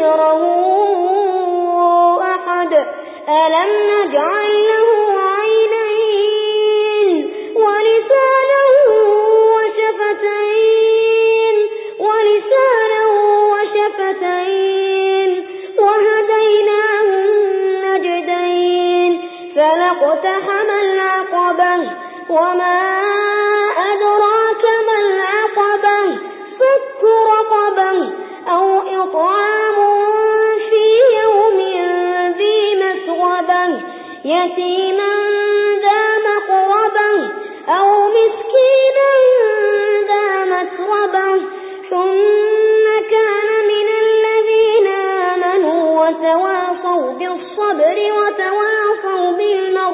يره أحد. ألم نجعل له عينين ولسانا وشفتين ولسانا وشفتين وهديناه النجدين. فلقتحم العقبة وما أدراك يتيما ذا مقربة أو مسكينا ذا متربا ثم كان من الذين آمنوا وتواصوا بالصبر وتواصوا بالمغفرة